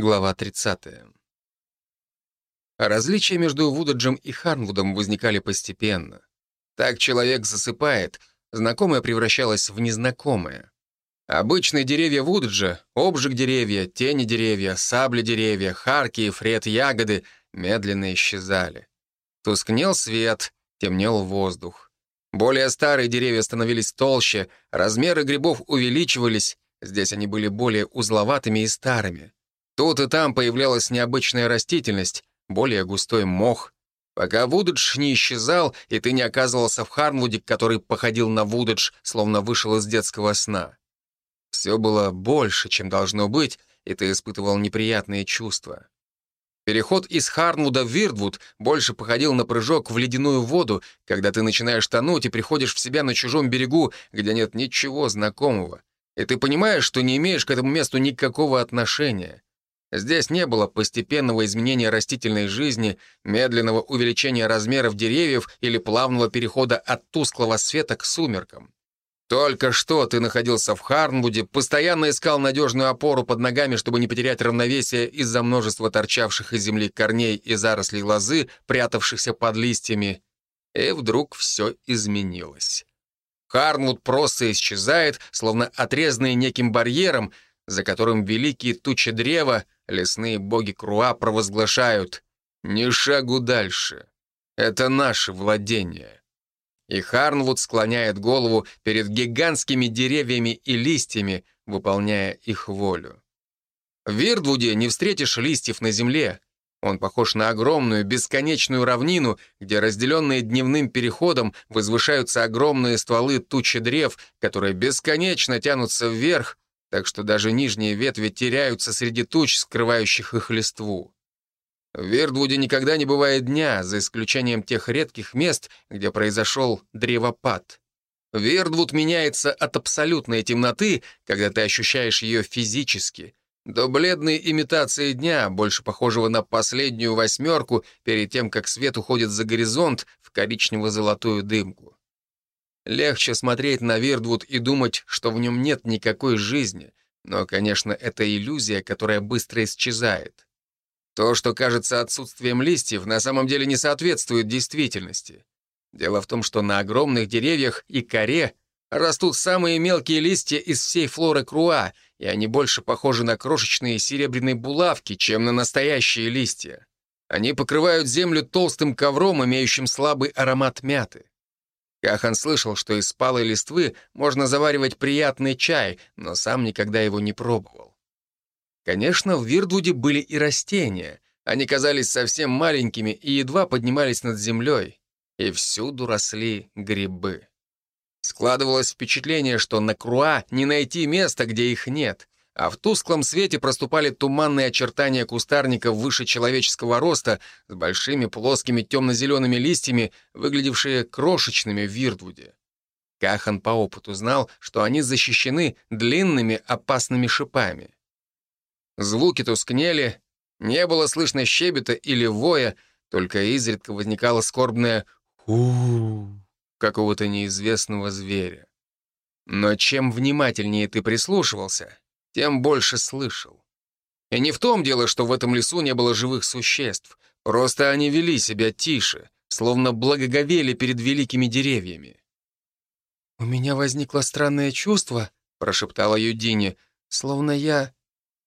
Глава 30. Различия между Вудаджем и Харнвудом возникали постепенно. Так человек засыпает, знакомое превращалось в незнакомое. Обычные деревья Вудаджа, обжиг деревья, тени деревья, сабли деревья, харки и фред ягоды медленно исчезали. Тускнел свет, темнел воздух. Более старые деревья становились толще, размеры грибов увеличивались, здесь они были более узловатыми и старыми. Тут и там появлялась необычная растительность, более густой мох. Пока Вудедж не исчезал, и ты не оказывался в Харнвуде, который походил на Вудедж, словно вышел из детского сна. Все было больше, чем должно быть, и ты испытывал неприятные чувства. Переход из Харнвуда в Вирдвуд больше походил на прыжок в ледяную воду, когда ты начинаешь тонуть и приходишь в себя на чужом берегу, где нет ничего знакомого. И ты понимаешь, что не имеешь к этому месту никакого отношения. Здесь не было постепенного изменения растительной жизни, медленного увеличения размеров деревьев или плавного перехода от тусклого света к сумеркам. Только что ты находился в Харнвуде, постоянно искал надежную опору под ногами, чтобы не потерять равновесие из-за множества торчавших из земли корней и зарослей лозы, прятавшихся под листьями. И вдруг все изменилось. Харнвуд просто исчезает, словно отрезанный неким барьером, за которым великие тучи древа — лесные боги Круа провозглашают «Ни шагу дальше. Это наше владение». И Харнвуд склоняет голову перед гигантскими деревьями и листьями, выполняя их волю. В Вирдвуде не встретишь листьев на земле. Он похож на огромную, бесконечную равнину, где, разделенные дневным переходом, возвышаются огромные стволы тучи древ, которые бесконечно тянутся вверх, так что даже нижние ветви теряются среди туч, скрывающих их листву. В Вердвуде никогда не бывает дня, за исключением тех редких мест, где произошел древопад. Вердвуд меняется от абсолютной темноты, когда ты ощущаешь ее физически, до бледной имитации дня, больше похожего на последнюю восьмерку перед тем, как свет уходит за горизонт в коричнево-золотую дымку. Легче смотреть на Вирдвуд и думать, что в нем нет никакой жизни, но, конечно, это иллюзия, которая быстро исчезает. То, что кажется отсутствием листьев, на самом деле не соответствует действительности. Дело в том, что на огромных деревьях и коре растут самые мелкие листья из всей флоры Круа, и они больше похожи на крошечные серебряные булавки, чем на настоящие листья. Они покрывают землю толстым ковром, имеющим слабый аромат мяты. Кахан слышал, что из палой листвы можно заваривать приятный чай, но сам никогда его не пробовал. Конечно, в Вирдвуде были и растения. Они казались совсем маленькими и едва поднимались над землей. И всюду росли грибы. Складывалось впечатление, что на Круа не найти места, где их нет а в тусклом свете проступали туманные очертания кустарников выше человеческого роста с большими плоскими темно-зелеными листьями, выглядевшие крошечными в Вирдвуде. Кахан по опыту знал, что они защищены длинными опасными шипами. Звуки тускнели, не было слышно щебета или воя, только изредка возникало скорбное «ху» какого-то неизвестного зверя. Но чем внимательнее ты прислушивался, тем больше слышал. И не в том дело, что в этом лесу не было живых существ. Просто они вели себя тише, словно благоговели перед великими деревьями. «У меня возникло странное чувство», — прошептала Юдине, «словно я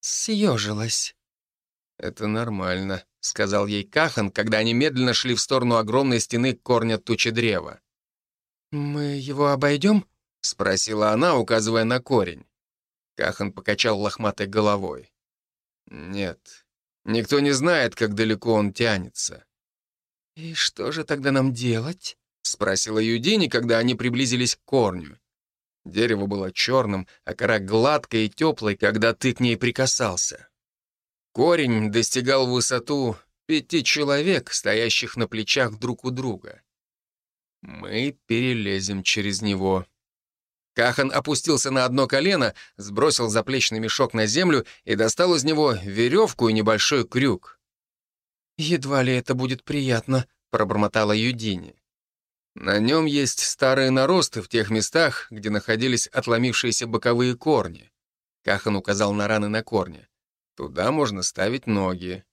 съежилась». «Это нормально», — сказал ей Кахан, когда они медленно шли в сторону огромной стены корня тучи древа. «Мы его обойдем?» — спросила она, указывая на корень. Кахан покачал лохматой головой. «Нет, никто не знает, как далеко он тянется». «И что же тогда нам делать?» — спросила Юдини, когда они приблизились к корню. Дерево было черным, а кора гладкой и теплой, когда ты к ней прикасался. Корень достигал высоту пяти человек, стоящих на плечах друг у друга. Мы перелезем через него, Кахан опустился на одно колено, сбросил заплечный мешок на землю и достал из него веревку и небольшой крюк. «Едва ли это будет приятно», — пробормотала Юдини. На нем есть старые наросты в тех местах, где находились отломившиеся боковые корни. Кахан указал на раны на корне. Туда можно ставить ноги.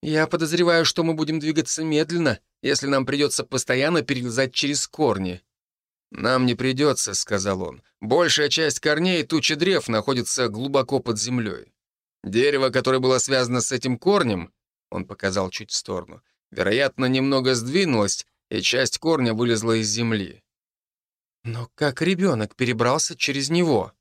«Я подозреваю, что мы будем двигаться медленно, если нам придется постоянно перелезать через корни». «Нам не придется», — сказал он. «Большая часть корней тучи древ находится глубоко под землей. Дерево, которое было связано с этим корнем, он показал чуть в сторону, вероятно, немного сдвинулось, и часть корня вылезла из земли. Но как ребенок перебрался через него?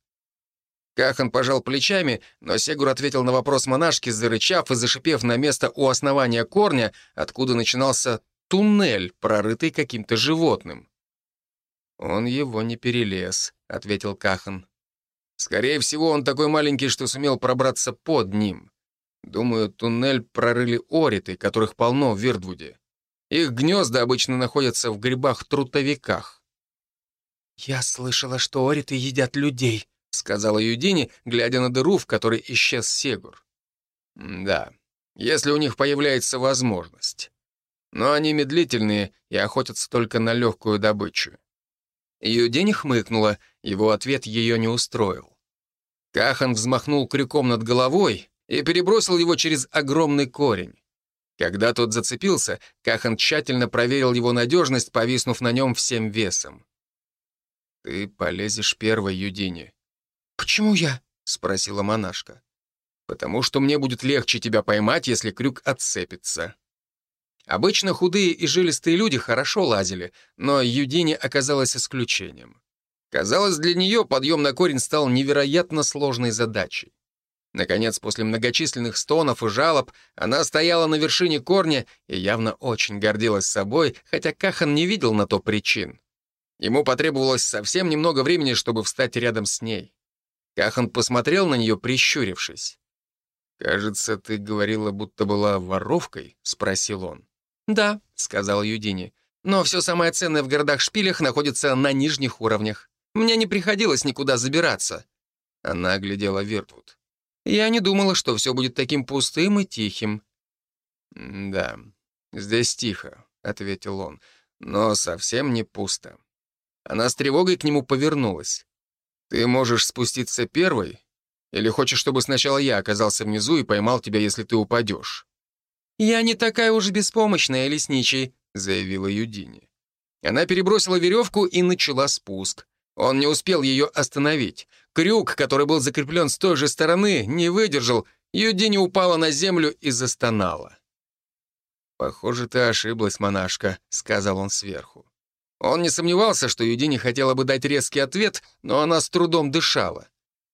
Кахан пожал плечами, но Сегур ответил на вопрос монашки, зарычав и зашипев на место у основания корня, откуда начинался туннель, прорытый каким-то животным. «Он его не перелез», — ответил Кахан. «Скорее всего, он такой маленький, что сумел пробраться под ним. Думаю, туннель прорыли ориты, которых полно в Вирдвуде. Их гнезда обычно находятся в грибах-трутовиках». «Я слышала, что ориты едят людей», — сказала Юдини, глядя на дыру, в которой исчез Сегур. «Да, если у них появляется возможность. Но они медлительные и охотятся только на легкую добычу». Юдини хмыкнула, его ответ ее не устроил. Кахан взмахнул крюком над головой и перебросил его через огромный корень. Когда тот зацепился, Кахан тщательно проверил его надежность, повиснув на нем всем весом. «Ты полезешь первой, Юдини», «Почему я?» — спросила монашка. «Потому что мне будет легче тебя поймать, если крюк отцепится». Обычно худые и жилистые люди хорошо лазили, но Юдине оказалась исключением. Казалось, для нее подъем на корень стал невероятно сложной задачей. Наконец, после многочисленных стонов и жалоб, она стояла на вершине корня и явно очень гордилась собой, хотя Кахан не видел на то причин. Ему потребовалось совсем немного времени, чтобы встать рядом с ней. Кахан посмотрел на нее, прищурившись. «Кажется, ты говорила, будто была воровкой?» — спросил он. «Да», — сказал Юдини. «Но все самое ценное в городах-шпилях находится на нижних уровнях. Мне не приходилось никуда забираться». Она оглядела Виртвуд. «Я не думала, что все будет таким пустым и тихим». «Да, здесь тихо», — ответил он, — «но совсем не пусто». Она с тревогой к нему повернулась. «Ты можешь спуститься первой? Или хочешь, чтобы сначала я оказался внизу и поймал тебя, если ты упадешь?» «Я не такая уж беспомощная, лесничий», — заявила Юдини. Она перебросила веревку и начала спуск. Он не успел ее остановить. Крюк, который был закреплен с той же стороны, не выдержал. Юдини упала на землю и застонала. «Похоже, ты ошиблась, монашка», — сказал он сверху. Он не сомневался, что Юдини хотела бы дать резкий ответ, но она с трудом дышала.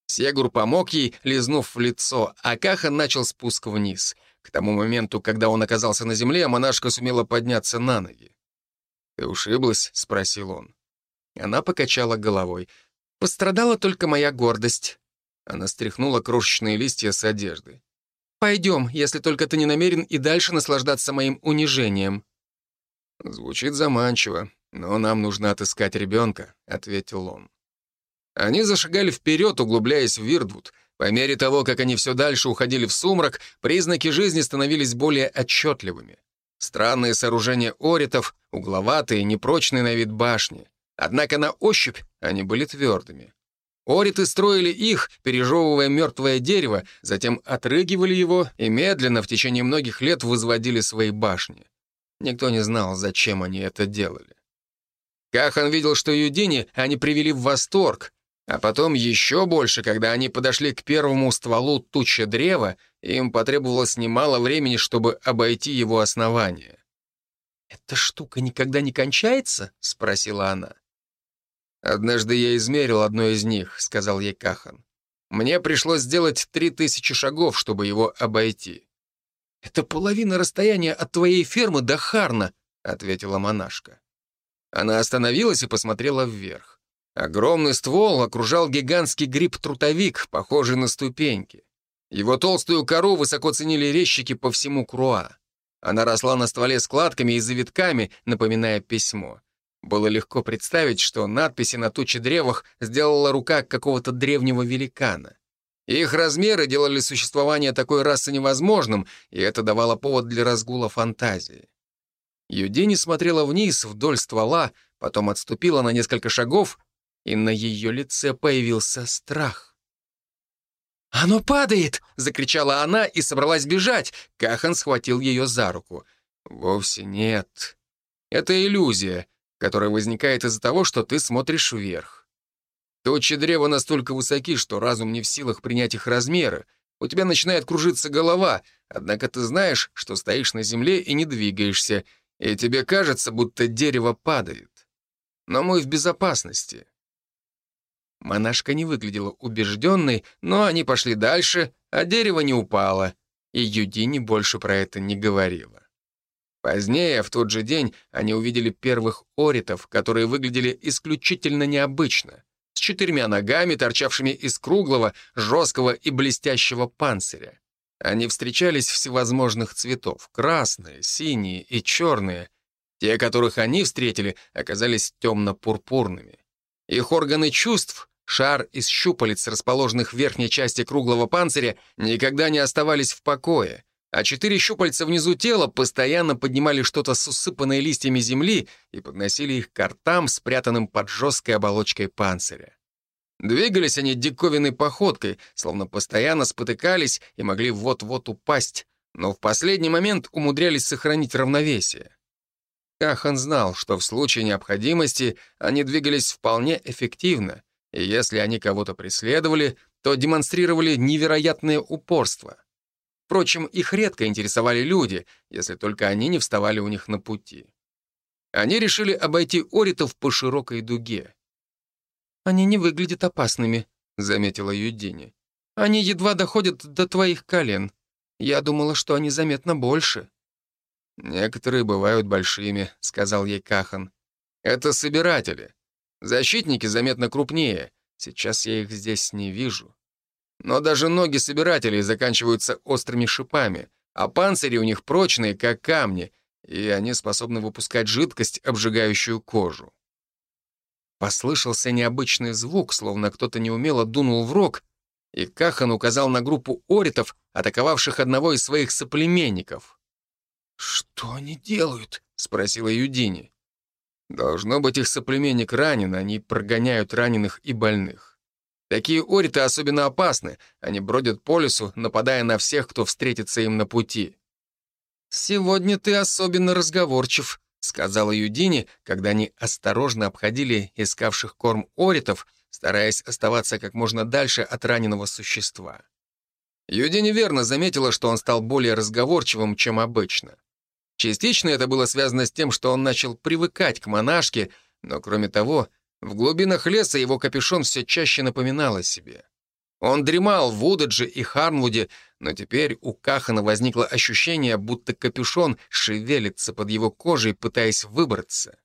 Сегур помог ей, лизнув в лицо, а Кахан начал спуск вниз. К тому моменту, когда он оказался на земле, монашка сумела подняться на ноги. «Ты ушиблась?» — спросил он. Она покачала головой. «Пострадала только моя гордость». Она стряхнула крошечные листья с одежды. «Пойдем, если только ты не намерен и дальше наслаждаться моим унижением». Звучит заманчиво. «Но нам нужно отыскать ребенка», — ответил он. Они зашагали вперед, углубляясь в Вирдвуд. По мере того, как они все дальше уходили в сумрак, признаки жизни становились более отчетливыми. Странные сооружения оритов, угловатые, непрочные на вид башни. Однако на ощупь они были твердыми. Ориты строили их, пережевывая мертвое дерево, затем отрыгивали его и медленно в течение многих лет возводили свои башни. Никто не знал, зачем они это делали. Кахан видел, что Юдини они привели в восторг, а потом еще больше, когда они подошли к первому стволу тучи древа, им потребовалось немало времени, чтобы обойти его основание. «Эта штука никогда не кончается?» — спросила она. «Однажды я измерил одно из них», — сказал ей Кахан. «Мне пришлось сделать три тысячи шагов, чтобы его обойти». «Это половина расстояния от твоей фермы до Харна», — ответила монашка. Она остановилась и посмотрела вверх. Огромный ствол окружал гигантский гриб-трутовик, похожий на ступеньки. Его толстую кору высоко ценили резчики по всему Круа. Она росла на стволе складками и завитками, напоминая письмо. Было легко представить, что надписи на туче древах сделала рука какого-то древнего великана. Их размеры делали существование такой расы невозможным, и это давало повод для разгула фантазии. Юдини смотрела вниз вдоль ствола, потом отступила на несколько шагов, и на ее лице появился страх. «Оно падает!» — закричала она и собралась бежать. Кахан схватил ее за руку. «Вовсе нет. Это иллюзия, которая возникает из-за того, что ты смотришь вверх. Точи древа настолько высоки, что разум не в силах принять их размеры. У тебя начинает кружиться голова, однако ты знаешь, что стоишь на земле и не двигаешься, и тебе кажется, будто дерево падает. Но мы в безопасности. Монашка не выглядела убежденной, но они пошли дальше, а дерево не упало, и Юдини больше про это не говорила. Позднее, в тот же день, они увидели первых оритов, которые выглядели исключительно необычно, с четырьмя ногами, торчавшими из круглого, жесткого и блестящего панциря. Они встречались всевозможных цветов — красные, синие и черные. Те, которых они встретили, оказались темно-пурпурными. Их органы чувств Шар из щупалец, расположенных в верхней части круглого панциря, никогда не оставались в покое, а четыре щупальца внизу тела постоянно поднимали что-то с усыпанной листьями земли и подносили их к ртам, спрятанным под жесткой оболочкой панциря. Двигались они диковинной походкой, словно постоянно спотыкались и могли вот-вот упасть, но в последний момент умудрялись сохранить равновесие. Кахан знал, что в случае необходимости они двигались вполне эффективно — и если они кого-то преследовали, то демонстрировали невероятное упорство. Впрочем, их редко интересовали люди, если только они не вставали у них на пути. Они решили обойти оритов по широкой дуге. «Они не выглядят опасными», — заметила Юдини. «Они едва доходят до твоих колен. Я думала, что они заметно больше». «Некоторые бывают большими», — сказал ей Кахан. «Это собиратели. Защитники заметно крупнее. Сейчас я их здесь не вижу. Но даже ноги собирателей заканчиваются острыми шипами, а панцири у них прочные, как камни, и они способны выпускать жидкость, обжигающую кожу. Послышался необычный звук, словно кто-то неумело дунул в рог, и Кахан указал на группу оритов, атаковавших одного из своих соплеменников. «Что они делают?» — спросила Юдини. Должно быть, их соплеменник ранен, они прогоняют раненых и больных. Такие ориты особенно опасны, они бродят по лесу, нападая на всех, кто встретится им на пути. «Сегодня ты особенно разговорчив», — сказала Юдини, когда они осторожно обходили искавших корм оритов, стараясь оставаться как можно дальше от раненого существа. Юдини верно заметила, что он стал более разговорчивым, чем обычно. Частично это было связано с тем, что он начал привыкать к монашке, но кроме того, в глубинах леса его капюшон все чаще напоминал о себе. Он дремал в Удадже и Харнвуде, но теперь у Кахана возникло ощущение, будто капюшон шевелится под его кожей, пытаясь выбраться.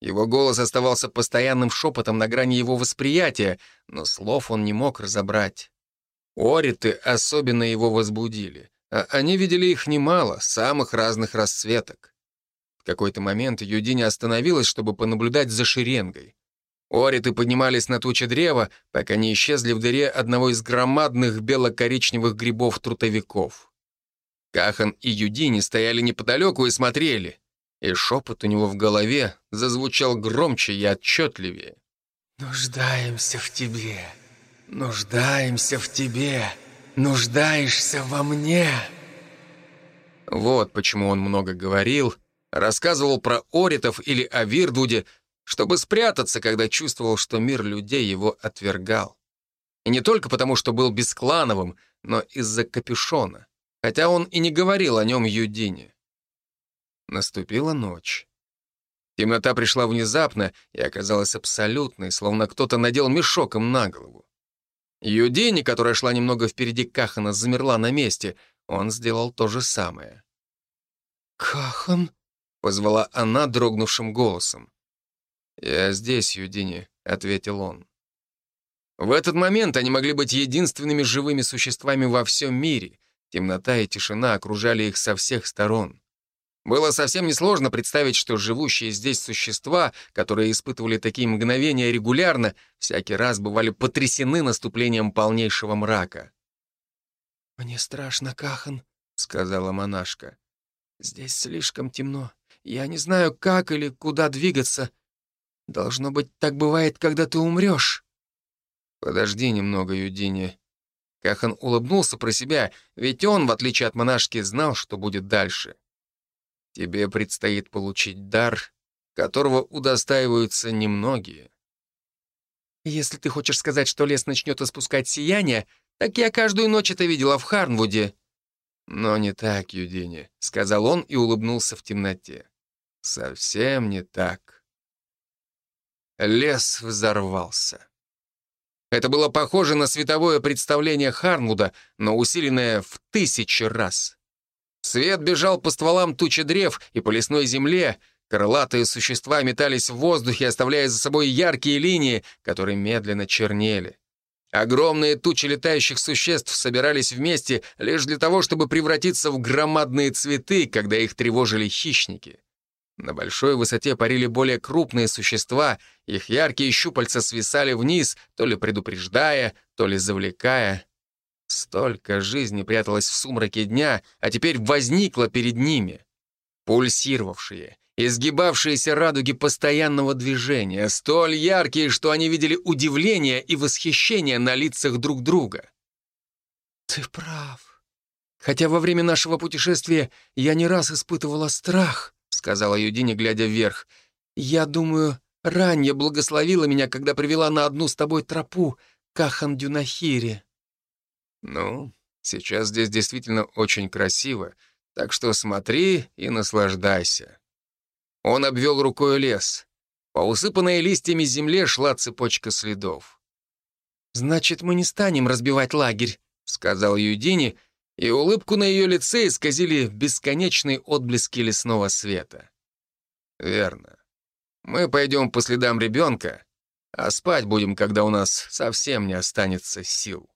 Его голос оставался постоянным шепотом на грани его восприятия, но слов он не мог разобрать. Ориты особенно его возбудили. А они видели их немало, самых разных расцветок. В какой-то момент Юдини остановилась, чтобы понаблюдать за шеренгой. Ориты поднимались на туче древа, пока не исчезли в дыре одного из громадных бело-коричневых грибов-трутовиков. Кахан и Юдини стояли неподалеку и смотрели, и шепот у него в голове зазвучал громче и отчетливее. «Нуждаемся в тебе, нуждаемся в тебе» нуждаешься во мне». Вот почему он много говорил, рассказывал про Оритов или о Вирдуде, чтобы спрятаться, когда чувствовал, что мир людей его отвергал. И не только потому, что был бесклановым, но из-за капюшона, хотя он и не говорил о нем Юдине. Наступила ночь. Темнота пришла внезапно и оказалась абсолютной, словно кто-то надел мешок им на голову. Юдини, которая шла немного впереди Кахана, замерла на месте. Он сделал то же самое. «Кахан?» — позвала она дрогнувшим голосом. «Я здесь, Юдини», — ответил он. В этот момент они могли быть единственными живыми существами во всем мире. Темнота и тишина окружали их со всех сторон. Было совсем несложно представить, что живущие здесь существа, которые испытывали такие мгновения регулярно, всякий раз бывали потрясены наступлением полнейшего мрака. «Мне страшно, Кахан», — сказала монашка. «Здесь слишком темно. Я не знаю, как или куда двигаться. Должно быть, так бывает, когда ты умрешь». «Подожди немного, Юдини. Кахан улыбнулся про себя, ведь он, в отличие от монашки, знал, что будет дальше. Тебе предстоит получить дар, которого удостаиваются немногие. Если ты хочешь сказать, что лес начнет испускать сияние, так я каждую ночь это видела в Харнвуде. Но не так, Юдини, — сказал он и улыбнулся в темноте. Совсем не так. Лес взорвался. Это было похоже на световое представление Харнвуда, но усиленное в тысячи раз. Свет бежал по стволам тучи древ и по лесной земле, крылатые существа метались в воздухе, оставляя за собой яркие линии, которые медленно чернели. Огромные тучи летающих существ собирались вместе лишь для того, чтобы превратиться в громадные цветы, когда их тревожили хищники. На большой высоте парили более крупные существа, их яркие щупальца свисали вниз, то ли предупреждая, то ли завлекая. Столько жизни пряталось в сумраке дня, а теперь возникло перед ними. Пульсировавшие, изгибавшиеся радуги постоянного движения, столь яркие, что они видели удивление и восхищение на лицах друг друга. «Ты прав. Хотя во время нашего путешествия я не раз испытывала страх», — сказала Юдине, глядя вверх. «Я думаю, ранее благословила меня, когда привела на одну с тобой тропу к Ахан-Дюнахире». «Ну, сейчас здесь действительно очень красиво, так что смотри и наслаждайся». Он обвел рукой лес. По усыпанной листьями земле шла цепочка следов. «Значит, мы не станем разбивать лагерь», — сказал Юдини, и улыбку на ее лице исказили бесконечные отблески лесного света. «Верно. Мы пойдем по следам ребенка, а спать будем, когда у нас совсем не останется сил».